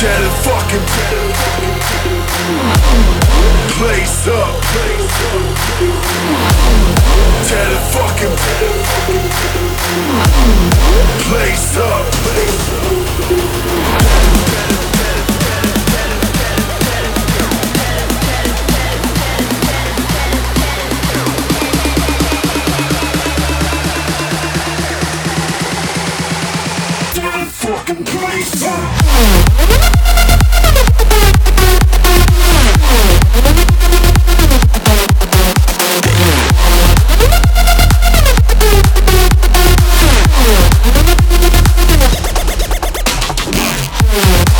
Tear the fucking place up. Tear the fucking place up. fucking place. Música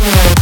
Yeah.